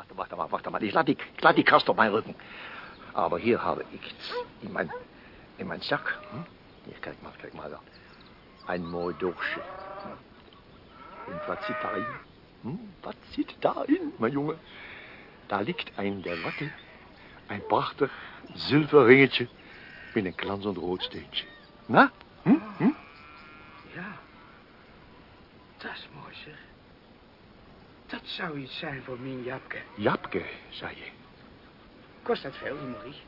warte, warte mal, warte mal. Ich lade die, Kast auf meinen Rücken. Aber hier habe ich in mein, in mein Sack. Hm? Hier, kijk mal, kijk da. Ein Moordorsje. Und was zit daarin? Hm? Was zit daarin, mijn jongen? Daar ligt een der Watte. Een prachtig zilverringetje met een glanzend rood steentje. Na? Hm? Hm? Ja, dat is mooi zeg. Dat zou iets zijn voor mijn Japke. Japke, zei je. Kost dat veel, Marie?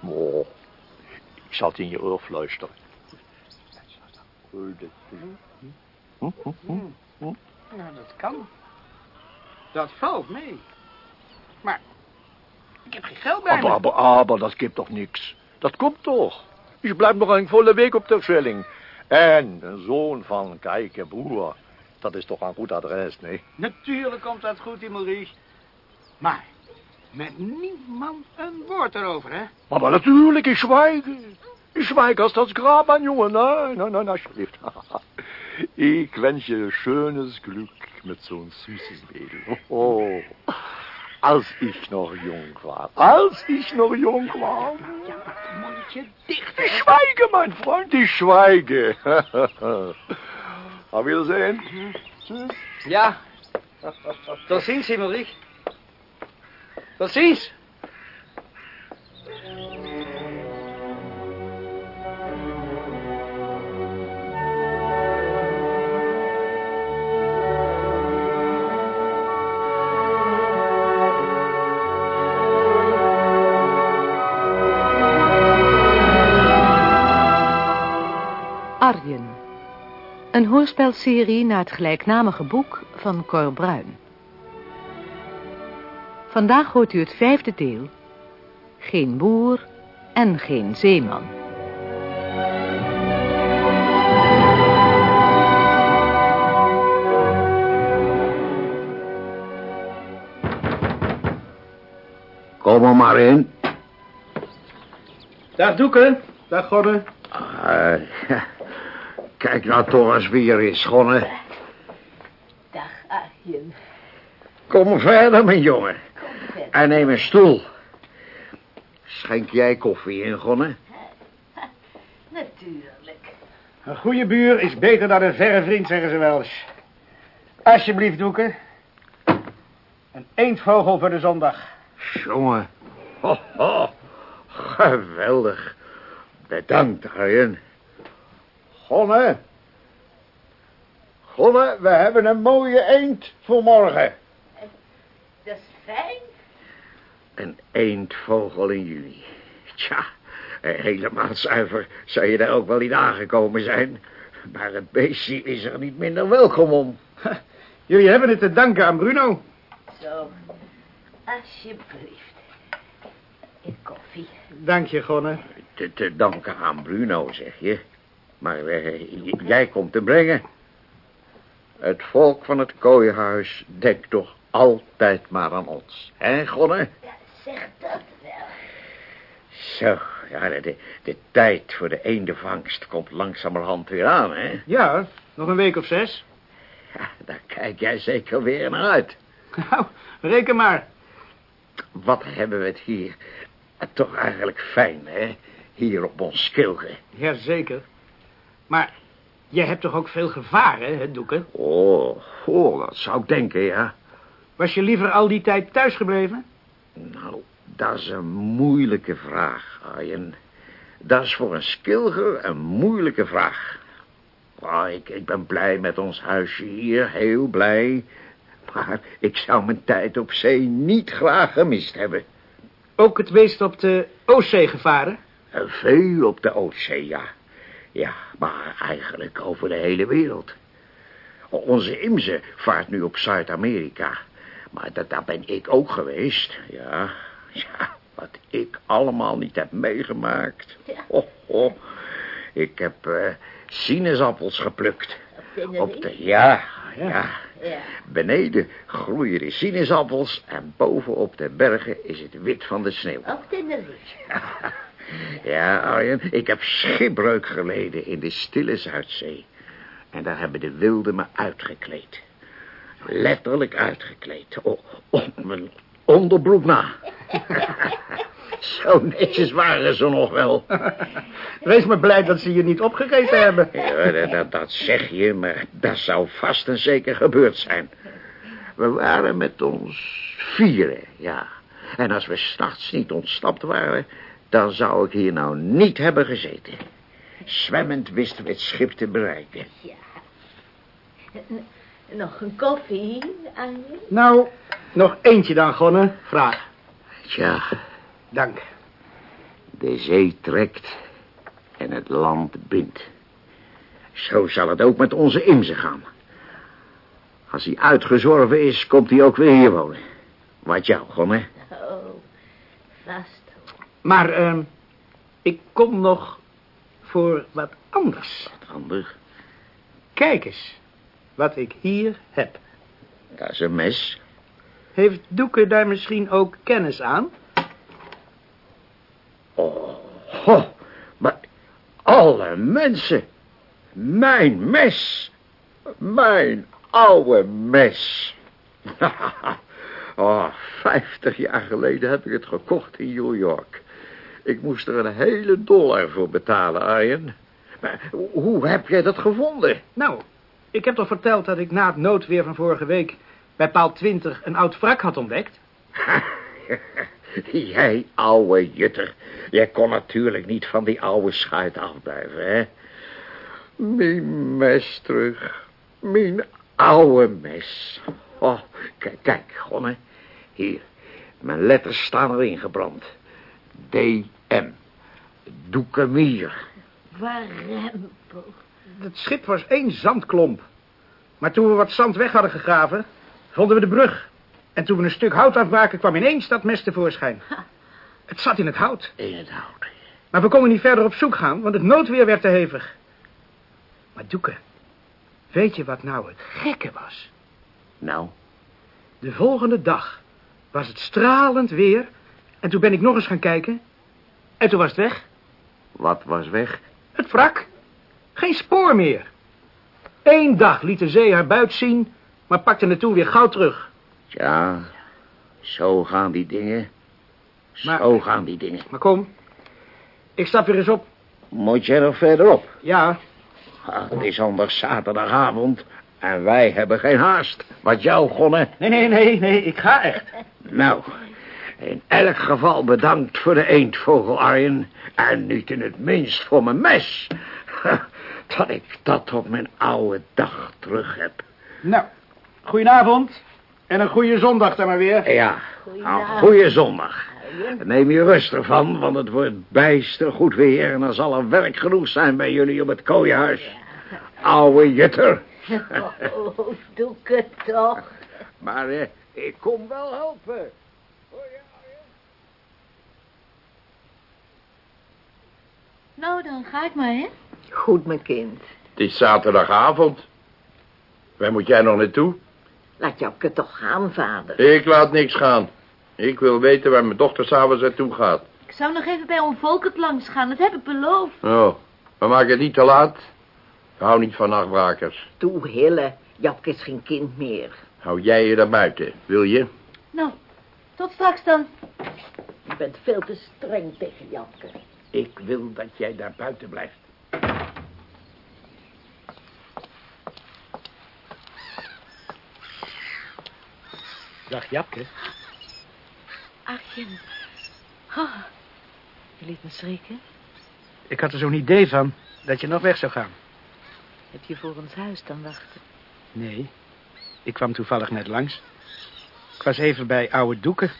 Oh, ik zal het in je oor fluisteren. Hm? Hm? Hm? Nou, dat kan. Dat valt mee. Maar ik heb geen geld bij Aber, me. aber, aber, dat gibt toch niks. Dat komt toch. Je blijft nog een volle week op de Schelling. En een zoon van Kijke broer. Dat is toch een goed adres, nee? Natuurlijk komt dat goed, die Marie. Maar met niemand een woord erover, hè? Aber natuurlijk, ik zwijge. Ik zwijge als dat Grab aan, jongen. Nee, nee, nee, alsjeblieft. Ik wens je schönes Glück mit zo'n süßes Mädel. Oh, als ik nog jong was. Als ik nog jong was. Ja, maar mondje dicht, Ich schweige, mein Freund, ich schweige. Auf. Tschüss. Ja. Tot ziens, Marie. Tot ziens. Een hoorspelserie naar het gelijknamige boek van Cor Bruin. Vandaag hoort u het vijfde deel. Geen boer en geen zeeman. Kom er maar in. Dag, Doeken. Dag, Gordon. Ah, ja. Kijk nou toch eens wie er is, Gonne. Dag, Arjen. Kom verder, mijn jongen. Kom verder. En neem een stoel. Schenk jij koffie in, Gonne? Natuurlijk. Een goede buur is beter dan een verre vriend, zeggen ze wel eens. Alsjeblieft, Doeken. Een eendvogel voor de zondag. Jongen. Ho, ho. Geweldig. Bedankt, Arjen. Gonne. Gonne, we hebben een mooie eend voor morgen. Dat is fijn. Een eendvogel in juli. Tja, eh, helemaal zuiver zou je daar ook wel niet aangekomen zijn. Maar het beestje is er niet minder welkom om. Jullie hebben het te danken aan Bruno. Zo. Alsjeblieft. Een koffie. Dank je, Gonne. Te, te danken aan Bruno, zeg je. Maar eh, jij komt te brengen. Het volk van het kooihuis denkt toch altijd maar aan ons. Hè, Gonne? Ja, zeg dat wel. Zo, ja, de, de, tijd voor de eendenvangst komt langzamerhand weer aan, hè? Ja, nog een week of zes. Ja, daar kijk jij zeker weer naar uit. Nou, reken maar. Wat hebben we het hier eh, toch eigenlijk fijn, hè? Hier op ons skilge. Jazeker. Maar jij hebt toch ook veel gevaren, hè, Doeken? Oh, oh, dat zou ik denken, ja. Was je liever al die tijd thuis gebleven? Nou, dat is een moeilijke vraag, Arjen. Dat is voor een skilger een moeilijke vraag. Oh, ik, ik ben blij met ons huisje hier, heel blij. Maar ik zou mijn tijd op zee niet graag gemist hebben. Ook het meest op de Oostzee gevaren? En veel op de Oostzee, ja. Ja, maar eigenlijk over de hele wereld. Onze Imse vaart nu op Zuid-Amerika. Maar dat, daar ben ik ook geweest, ja. Ja, wat ik allemaal niet heb meegemaakt. Oh, oh. Ik heb eh, sinaasappels geplukt. Op de, ja, ja. Ja. Beneden groeien de sinaasappels en boven op de bergen is het wit van de sneeuw. Op Tenerife. Ja, Arjen, ik heb schipbreuk geleden in de stille Zuidzee. En daar hebben de wilden me uitgekleed. Letterlijk uitgekleed. O- Om mijn onderbroek na. Zo netjes waren ze nog wel. Wees maar blij dat ze je niet opgegeten hebben. Ja, dat, dat, dat zeg je, maar dat zou vast en zeker gebeurd zijn. We waren met ons vieren, ja. En als we s'nachts niet ontsnapt waren... dan zou ik hier nou niet hebben gezeten. Zwemmend wisten we het schip te bereiken. Ja. N- Nog een koffie, Arjen? Nou, nog eentje dan, Gonne. Vraag. Tja, Dank. de zee trekt en het land bindt. Zo zal het ook met onze Imse gaan. Als hij uitgezworven is, komt hij ook weer hier wonen. Wat jou, Gonne? Oh, vast. Maar, ehm, ik kom nog voor wat anders. Wat anders? Kijk eens, wat ik hier heb. Dat is een mes. Heeft Doeke daar misschien ook kennis aan? Oh, ho, maar alle mensen. Mijn mes. Mijn oude mes. oh, vijftig jaar geleden heb ik het gekocht in New York. Ik moest er een hele dollar voor betalen, Arjen. Maar hoe heb jij dat gevonden? Nou, ik heb toch verteld dat ik na het noodweer van vorige week... bij paal 20 een oud wrak had ontdekt? Jij oude jutter. Jij kon natuurlijk niet van die oude schuit afblijven, hè? Mijn mes terug. Mijn oude mes. Oh, kijk, kijk, Gonne. Hier, mijn letters staan erin gebrand. D.M. Doekemier. Warempel. Het schip was één zandklomp. Maar toen we wat zand weg hadden gegraven, vonden we de brug. En toen we een stuk hout afbraken, kwam ineens dat mes tevoorschijn. Het zat in het hout. In het hout. Maar we konden niet verder op zoek gaan, want het noodweer werd te hevig. Maar Doeke, weet je wat nou het gekke was? Nou, De volgende dag was het stralend weer. En toen ben ik nog eens gaan kijken. En toen was het weg. wat was weg? Het wrak. Geen spoor meer. Eén dag liet de zee haar buit zien, maar pakte het toen weer gauw terug. Ja, zo gaan die dingen. Maar- Zo gaan die dingen. Maar kom, ik stap weer eens op. Moet jij nog verderop? Ja, Ah, het is anders zaterdagavond en wij hebben geen haast. Wat jou, Gonne? nee, nee, nee, nee, ik ga echt. Nou, in elk geval bedankt voor de eendvogel, Arjen. En niet in het minst voor mijn mes. Dat ik dat op mijn oude dag terug heb. Nou, goedenavond. En een goede zondag dan maar weer. Ja, een goeie zondag. Neem je rust ervan, want het wordt bijster goed weer... en er zal er werk genoeg zijn bij jullie op het kooienhuis. Oude jutter. Oh, doe ik het toch. Maar eh, ik kom wel helpen. Nou, dan ga ik maar, hè? Goed, mijn kind. Het is zaterdagavond. Waar moet jij nog naartoe? Laat Japke toch gaan, vader. Ik laat niks gaan. Ik wil weten waar mijn dochter s'avonds naartoe gaat. Ik zou nog even bij oom Volkert langs gaan, dat heb ik beloofd. Oh, maar maak het niet te laat. Ik hou niet van nachtbrakers. Toe, Hille. Japke is geen kind meer. Hou jij je daar buiten, wil je? Nou, tot straks dan. Je bent veel te streng tegen Japke. Ik wil dat jij daar buiten blijft. Dag Japke. Arjen. Oh, je liet me schrikken. Ik had er zo'n idee van dat je nog weg zou gaan. Heb je voor ons huis dan wachten? Nee, ik kwam toevallig net langs. Ik was even bij oude Doeken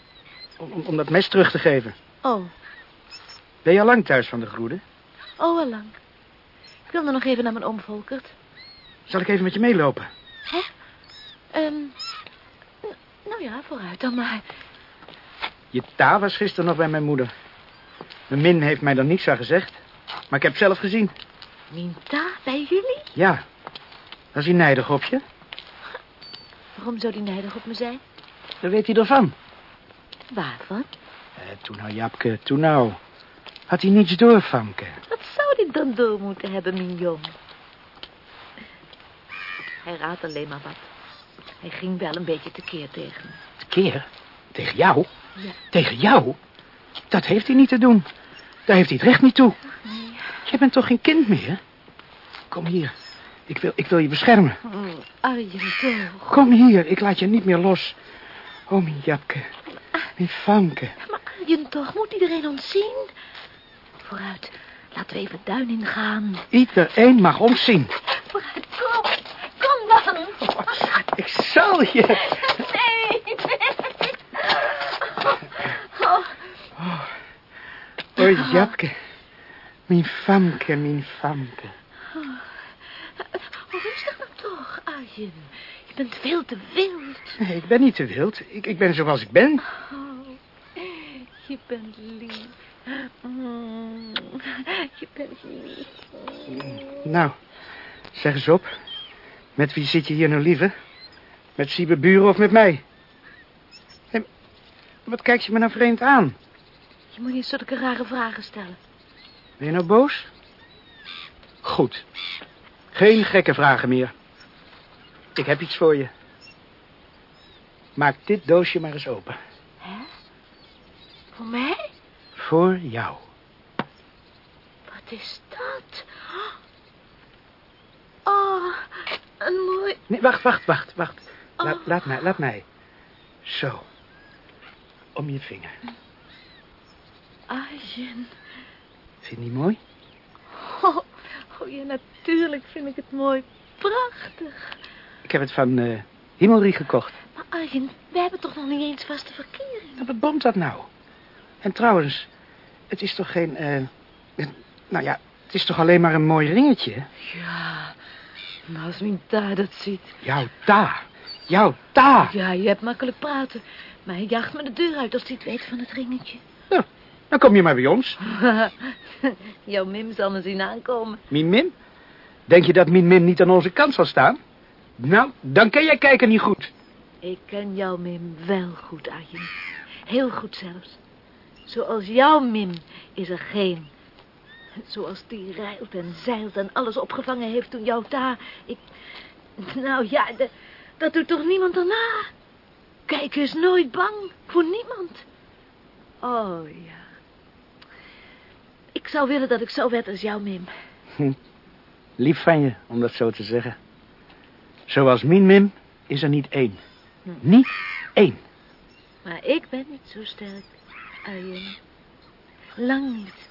om, om- om dat mes terug te geven. Oh, Ben je al lang thuis van de groede? oh, al lang. Ik wilde nog even naar mijn oom Volkert. Zal ik even met je meelopen? Hè? Ehm, nou ja, vooruit dan maar. Je ta was gisteren nog bij mijn moeder. Mijn min heeft mij er niets aan gezegd. Maar ik heb het zelf gezien. Minta, bij jullie? Ja. Was hij nijdig op je? Waarom zou die nijdig op me zijn? Dan weet hij ervan. Waarvan? Eh, toen nou, Japke, toen nou. Had hij niets door, Famke? Wat zou die dan door moeten hebben, mignon? Hij raadt alleen maar wat. Hij ging wel een beetje tekeer tegen me. Keer? Tegen jou? Ja. Tegen jou? Dat heeft hij niet te doen. Daar heeft hij het recht niet toe. Nee. Jij bent toch geen kind meer? Kom hier. Ik wil, ik wil je beschermen. Oh, Arjen, toch. Kom hier, ik laat je niet meer los. Oh, mijn Japke. Mijn Famke. Maar Arjen, toch. Moet iedereen ons zien? Vooruit. Laten we even het duin ingaan. Iedereen mag ons zien. Vooruit, kom. Kom dan. Ik zal je. Nee. Oh, Oh, Japke. Mijn Famke, mijn Famke. oh, rustig nou toch, Arjen. Je bent veel te wild. Nee, ik ben niet te wild. Ik, ik ben zoals ik ben. Oh, je bent lief. Mm, je bent lief. Nou, zeg eens op. Met wie zit je hier nou liever? Met Siebe Buren of met mij? Hé, wat kijk je me nou vreemd aan? Je moet niet zulke rare vragen stellen. Ben je nou boos? Goed. Geen gekke vragen meer. Ik heb iets voor je. Maak dit doosje maar eens open. Hè? Voor mij? Voor jou. Wat is dat? Oh, een mooi... Nee, wacht, wacht, wacht, wacht. La- Oh. Laat mij, laat mij. Zo. Om je vinger. Arjen. Vind je die mooi? Oh, oh ja, natuurlijk vind ik het mooi. Prachtig. Ik heb het van eh Himmelrie gekocht. Maar Arjen, we hebben toch nog niet eens vaste verkering? Nou, wat bomt dat nou? En trouwens, het is toch geen... eh, nou ja, het is toch alleen maar een mooi ringetje? Ja, maar als mijn ta dat ziet... Jouw ta. Jouw ta. Ja, je hebt makkelijk praten. Maar hij jaagt me de deur uit als hij het weet van het ringetje. Nou, dan kom je maar bij ons. Jouw Mim zal me zien aankomen. Min Min? Denk je dat Min Min niet aan onze kant zal staan? Nou, dan ken jij kijken niet goed. Ik ken jouw Mim wel goed, Arjen. Heel goed zelfs. Zoals jouw Mim is er geen. Zoals die rijlt en zeilt en alles opgevangen heeft toen jouw ta... Ik... Nou ja, de- dat doet toch niemand daarna? Kijk is nooit bang voor niemand. Oh ja. Ik zou willen dat ik zo werd als jouw Mim. Lief van je, om dat zo te zeggen. Zoals Min Mim is er niet één. Niet één. Maar ik ben niet zo sterk, Arjen. Lang niet.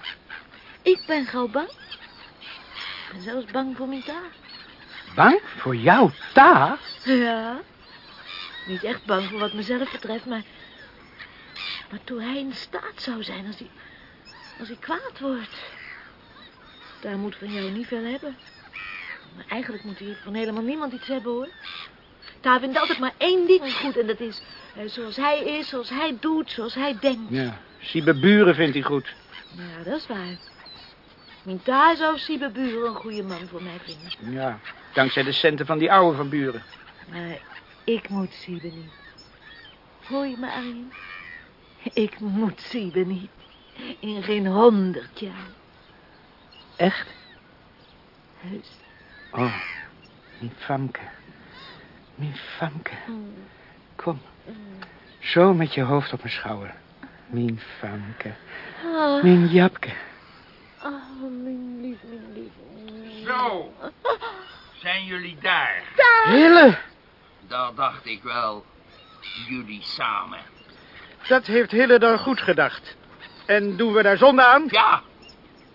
Ik ben gauw bang. Ik ben zelfs bang voor mijn ta. Bang voor jou, ta? Ja. Niet echt bang voor wat mezelf betreft, maar... Maar toe hij in staat zou zijn als hij... Als hij kwaad wordt. Daar moet van jou niet veel hebben. Maar eigenlijk moet hij van helemaal niemand iets hebben, hoor. Ta vindt altijd maar één ding goed en dat is... eh, zoals hij is, zoals hij doet, zoals hij denkt. Ja, Siebe Buren vindt hij goed. Ja, dat is waar. Mijn ta zou Siebe Buren een goede man voor mij vinden. Ja, dankzij de centen van die oude van Buren. Maar ik moet Siebe niet. Hoor je me, Arjen? Ik moet Siebe niet. In geen honderd jaar. Echt? Heus. Oh, mijn Famke. Mijn Famke. Kom. Zo met je hoofd op mijn schouder. Mijn Famke. Oh, Mijn Japke. oh, mijn lief, mijn lief. Zo, zijn jullie daar? Hille, Dat dacht ik wel. Jullie samen. dat heeft Hille dan goed gedacht. En doen we daar zonde aan? Ja,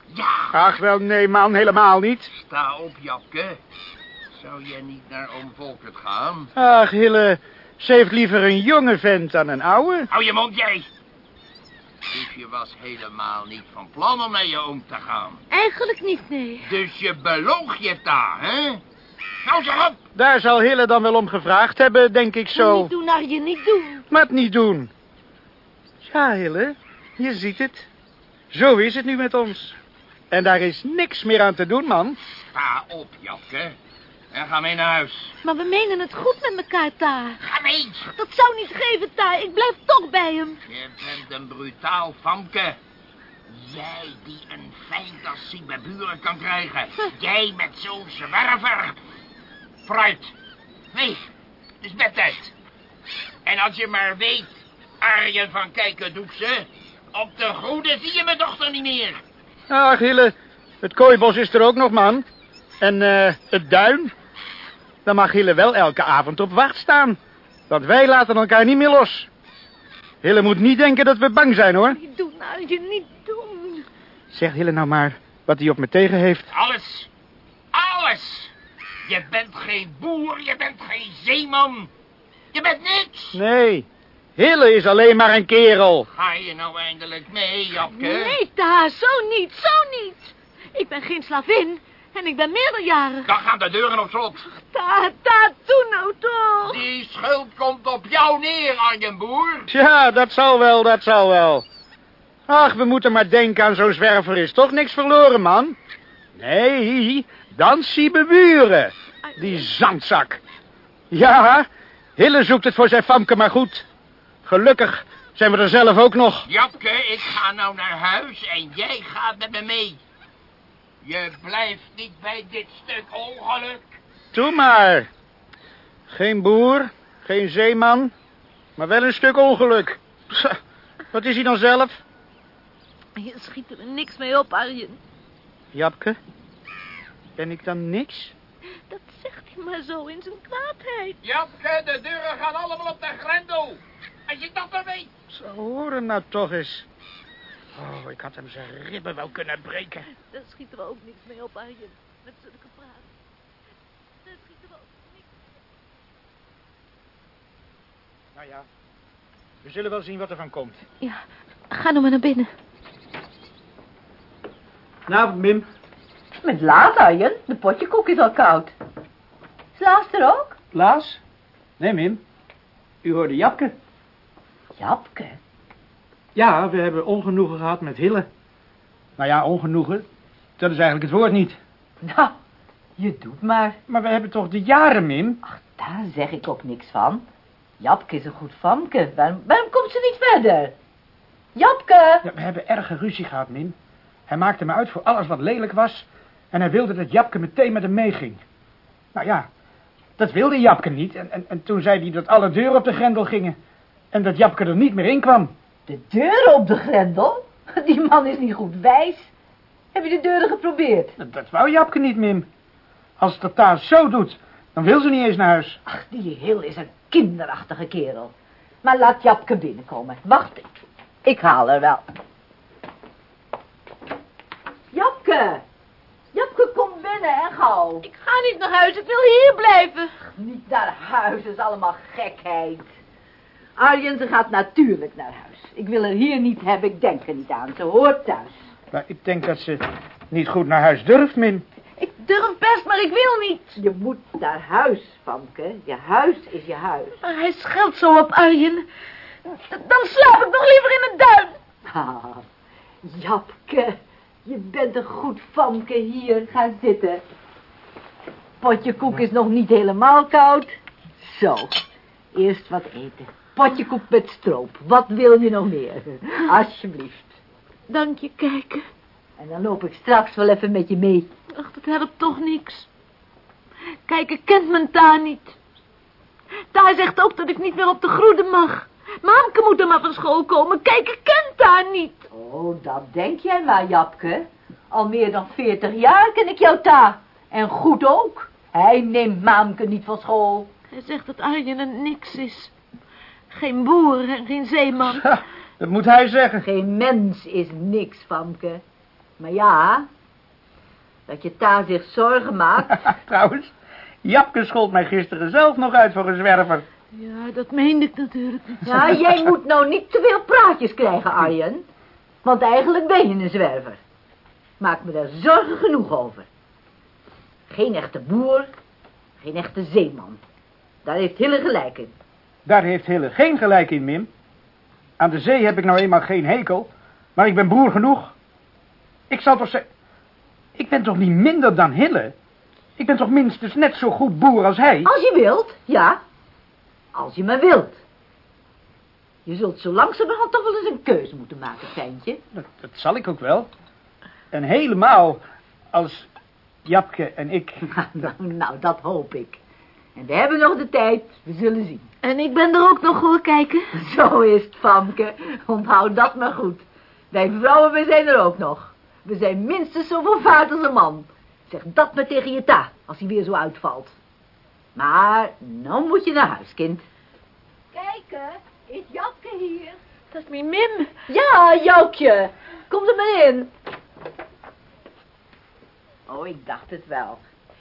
ja. Ach wel, nee man, helemaal niet. Sta op, Japke. Zou jij niet naar oom Volkert gaan? Ach, Hille, ze heeft liever een jonge vent dan een oude. Hou je mond, jij. Dus je was helemaal niet van plan om naar je oom te gaan. Eigenlijk niet, nee. Dus je beloog je daar, hè? Nou, zeg op. Daar zal Hille dan wel om gevraagd hebben, denk ik zo. Niet doen, Arjen, niet doen. Maar het niet doen. Ja, Hille, je ziet het. Zo is het nu met ons. En daar is niks meer aan te doen, man. Sta op, Japke. En ga mee naar huis. Maar we menen het goed met elkaar, Ta. Ga mee. Dat zou niet geven, Ta. Ik blijf toch bij hem. Je bent een brutaal famke. Jij die een als zie bij buren kan krijgen. Jij met zo'n zwerver. Fruit. Nee, het is bedtijd. En als je maar weet Arjen van Kijkendoekse, op de goede zie je mijn dochter niet meer. Ach, Hille, het kooibos is er ook nog, man. En eh, het duin. Dan mag Hille wel elke avond op wacht staan. Want wij laten elkaar niet meer los. Hille moet niet denken dat we bang zijn, hoor. Niet doen, Arjen, niet doen. Zeg Hille nou maar wat hij op me tegen heeft. Alles. Alles. Je bent geen boer, je bent geen zeeman. Je bent niks. Nee, Hille is alleen maar een kerel. Ga je nou eindelijk mee, Japke? Nee, daar, zo niet, zo niet. Ik ben geen slavin en ik ben meerderjarig. Dan gaan de deuren op slot. Ta, ta, doe nou toch. Die schuld komt op jou neer, Arjenboer. Ja, dat zal wel, dat zal wel. Ach, we moeten maar denken aan zo'n zwerver is toch niks verloren, man? Nee, dan zie we buren. Die zandzak. Ja, Hille zoekt het voor zijn famke maar goed. Gelukkig zijn we er zelf ook nog. Japke, ik ga nou naar huis en jij gaat met me mee. Je blijft niet bij dit stuk ongeluk. Doe maar. Geen boer, geen zeeman, maar wel een stuk ongeluk. Psa, Wat is hij dan zelf? Je schiet er niks mee op, Arjen. Japke, ben ik dan niks? Dat zegt hij maar zo in zijn kwaadheid. Japke, de deuren gaan allemaal op de grendel. Als je dat dan weet. Zo horen nou toch eens. Oh, ik had hem zijn ribben wel kunnen breken. Daar schieten we ook niks mee op, Arjen. Met zulke praat. Daar schieten we ook niks Nou ja, we zullen wel zien wat er van komt. Ja, ga nou maar naar binnen. Nou, Mim. Met laat, Arjen. De potjekoek is al koud. Slaas er ook? Laas? Nee, Mim. U hoorde Japke. Japke. Ja, we hebben ongenoegen gehad met Hille. Nou ja, ongenoegen. Dat is eigenlijk het woord niet. Nou, je doet maar. Maar we hebben toch de jaren, Mim? Ach, daar zeg ik ook niks van. Japke is een goed famke. Waarom, waarom komt ze niet verder? Japke! Ja, we hebben erge ruzie gehad, Mim. Hij maakte me uit voor alles wat lelijk was... en hij wilde dat Japke meteen met hem meeging. Nou ja, dat wilde Japke niet. En, en, en toen zei hij dat alle deuren op de grendel gingen... en dat Japke er niet meer in kwam. De deuren op de grendel? Die man is niet goed wijs. Heb je de deuren geprobeerd? Dat, dat wou Japke niet, Mim. Als het Taar zo doet, dan wil ze niet eens naar huis. Ach, die Hil is een kinderachtige kerel. Maar laat Japke binnenkomen. Wacht, ik, ik haal er wel. Japke! Japke, kom binnen en gauw. Ik ga niet naar huis, ik wil hier blijven. Niet naar huis, dat is allemaal gekheid. Arjen, ze gaat natuurlijk naar huis. Ik wil haar hier niet hebben, ik denk er niet aan. Ze hoort thuis. Maar ik denk dat ze niet goed naar huis durft, Mim. Ik durf best, maar ik wil niet. Je moet naar huis, Famke. Je huis is je huis. Maar hij scheldt zo op Arjen. Dan slaap ik nog liever in het duin. Ah, Japke, je bent een goed Famke. Hier, ga zitten. Potje koek is nog niet helemaal koud. Zo, eerst wat eten. Potje koek met stroop. Wat wil je nog meer? Alsjeblieft. Dank je, kijken. En dan loop ik straks wel even met je mee. Ach, dat helpt toch niks. Kijken kent mijn taar niet. Taar zegt ook dat ik niet meer op de groede mag. Mamke moet er maar van school komen. Kijken kent taar niet. Oh, dat denk jij maar, Japke. Al meer dan veertig jaar ken ik jouw ta. En goed ook. Hij neemt Maamke niet van school. Hij zegt dat Arjen een niks is. Geen boer en geen zeeman. Ha, dat moet hij zeggen. Geen mens is niks, Famke. Maar ja, dat je ta zich zorgen maakt. Trouwens, Japke schold mij gisteren zelf nog uit voor een zwerver. Ja, dat meende ik natuurlijk niet. Ja, jij moet nou niet te veel praatjes krijgen, Arjen. Want eigenlijk ben je een zwerver. Maak me daar zorgen genoeg over. Geen echte boer, geen echte zeeman. Daar heeft Hille gelijk in. Daar heeft Hille geen gelijk in, Mim. Aan de zee heb ik nou eenmaal geen hekel, maar ik ben boer genoeg. Ik zal toch zeggen... Ik ben toch niet minder dan Hille? Ik ben toch minstens net zo goed boer als hij? Als je wilt, ja. Als je maar wilt. Je zult zo langzamerhand toch wel eens een keuze moeten maken, Fijntje. Dat, dat zal ik ook wel. En helemaal als Japke en ik... nou, nou, dat hoop ik. En we hebben nog de tijd. We zullen zien. En ik ben er ook nog hoor kijken. Zo is het, Famke. Onthoud dat maar goed. Wij vrouwen, we zijn er ook nog. We zijn minstens zoveel vaart als een man. Zeg dat maar tegen je ta, als hij weer zo uitvalt. Maar, nou moet je naar huis, kind. Kijk, is Japke hier? Dat is mijn Mim. Ja, Joukje. Kom er maar in. Oh, ik dacht het wel.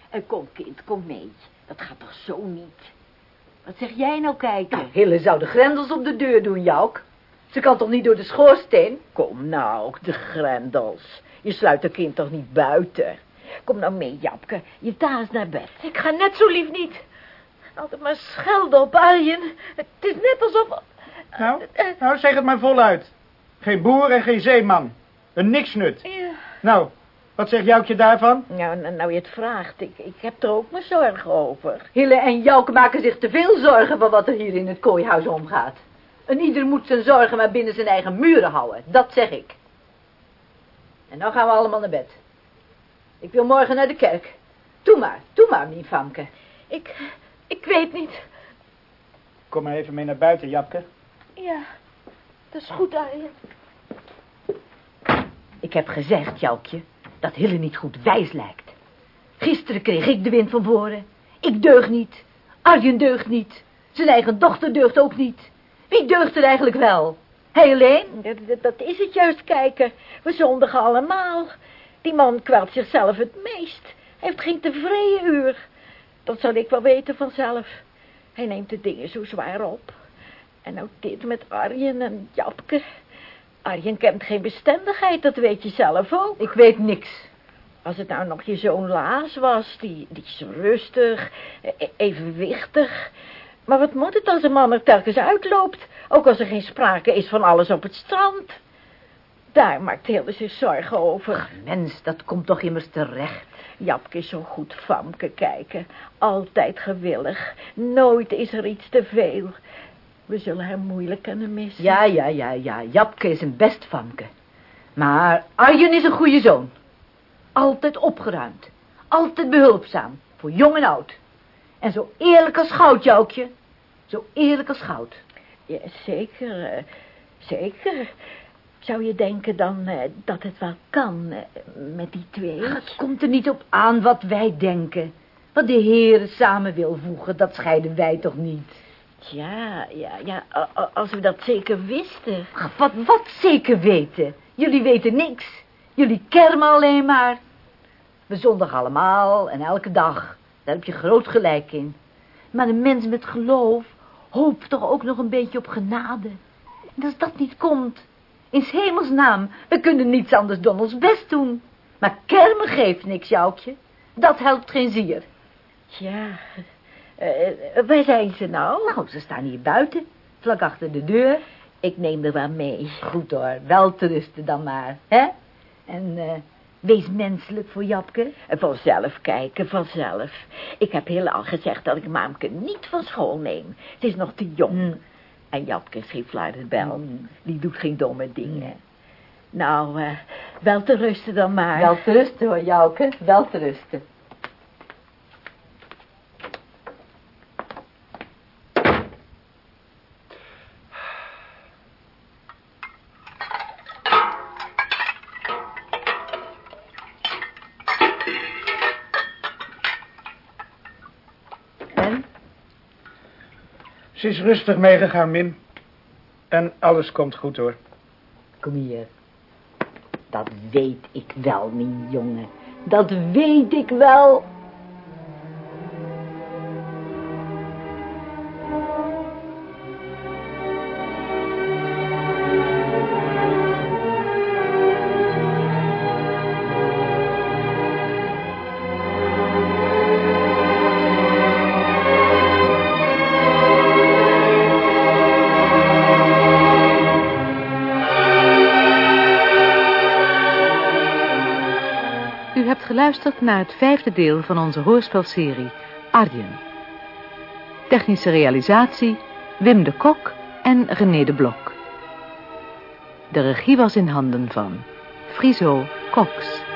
En kom, kind, kom mee. Dat gaat toch zo niet? Wat zeg jij nou kijken? Nou, Hille zou de grendels op de deur doen, Jouk. Ze kan toch niet door de schoorsteen? Kom nou, de grendels. Je sluit een kind toch niet buiten? Kom nou mee, Japke. Je taas naar bed. Ik ga net zo lief niet. Altijd maar schelden op Arjen. Het is net alsof... Nou, nou, zeg het maar voluit. Geen boer en geen zeeman. Een niksnut. Ja. Nou, wat zegt Joukje daarvan? Nou, nou, nou je het vraagt. Ik, ik heb er ook mijn zorgen over. Hille en Jouke maken zich te veel zorgen van wat er hier in het kooihuis omgaat. En ieder moet zijn zorgen maar binnen zijn eigen muren houden. Dat zeg ik. En nou gaan we allemaal naar bed. Ik wil morgen naar de kerk. Doe maar, doe maar, mijn Famke. Ik, ik weet niet. Kom maar even mee naar buiten, Japke. Ja, dat is goed, Arjen. Ik heb gezegd, Joukje, dat Hille niet goed wijs lijkt. Gisteren kreeg ik de wind van voren. Ik deug niet. Arjen deugt niet. Zijn eigen dochter deugt ook niet. Wie deugt er eigenlijk wel? Hij alleen? Dat, is het juist, kijken. We zondigen allemaal. Die man kwelt zichzelf het meest. Hij heeft geen tevreden uur. Dat zal ik wel weten vanzelf. Hij neemt de dingen zo zwaar op. En nou dit met Arjen en Japke. Arjen kent geen bestendigheid, dat weet je zelf ook. Ik weet niks. Als het nou nog je zoon Laas was, die, die is rustig, e- evenwichtig. Maar wat moet het als een man er telkens uitloopt, ook als er geen sprake is van alles op het strand? Daar maakt Hilde zich zorgen over. Mens, dat komt toch immers terecht. Japke is zo goed Famke kijken, altijd gewillig, nooit is er iets te veel. We zullen hem moeilijk kunnen missen. Ja, ja, ja, ja. Japke is een best Famke. Maar Arjen is een goede zoon. Altijd opgeruimd. Altijd behulpzaam. Voor jong en oud. En zo eerlijk als goud, Joukje. Zo eerlijk als goud. Ja, zeker, eh, zeker. Zou je denken dan eh, dat het wel kan eh, met die twee? Het komt er niet op aan wat wij denken. Wat de heren samen wil voegen, dat scheiden wij toch niet. Ja, ja, ja, als we dat zeker wisten. Ach, wat, wat zeker weten. Jullie weten niks. Jullie kermen alleen maar. We zondigen allemaal en elke dag. Daar heb je groot gelijk in. Maar een mens met geloof hoopt toch ook nog een beetje op genade. En als dat niet komt, in 's hemels naam, we kunnen niets anders dan ons best doen. Maar kermen geeft niks, Joukje. Dat helpt geen zier. Ja, eh, eh, waar zijn ze nou? Nou, ze staan hier buiten, vlak achter de deur. Ik neem er wel mee. Goed hoor, wel te rusten dan maar, hè? En eh, wees menselijk voor Japke. Vanzelf kijken, vanzelf. Ik heb heel al gezegd dat ik Maamke niet van school neem. Ze is nog te jong. Mm. En Japke is geen fluitenbel. Mm. Die doet geen domme dingen. Nou, eh, wel te rusten dan maar. Wel te rusten hoor, Jouke, wel te rusten. Rustig meegegaan, Mim. En alles komt goed, hoor. Kom hier. Dat weet ik wel, mijn jongen. Dat weet ik wel. Geluisterd naar het vijfde deel van onze hoorspelserie Arjen. Technische realisatie Wim de Kok en René de Blok. De regie was in handen van Friso Cox.